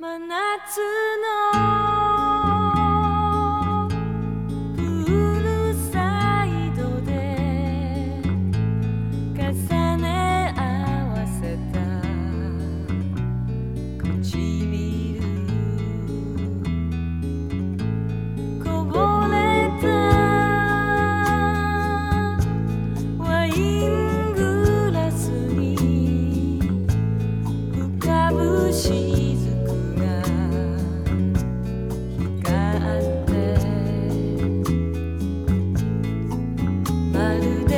真夏のるで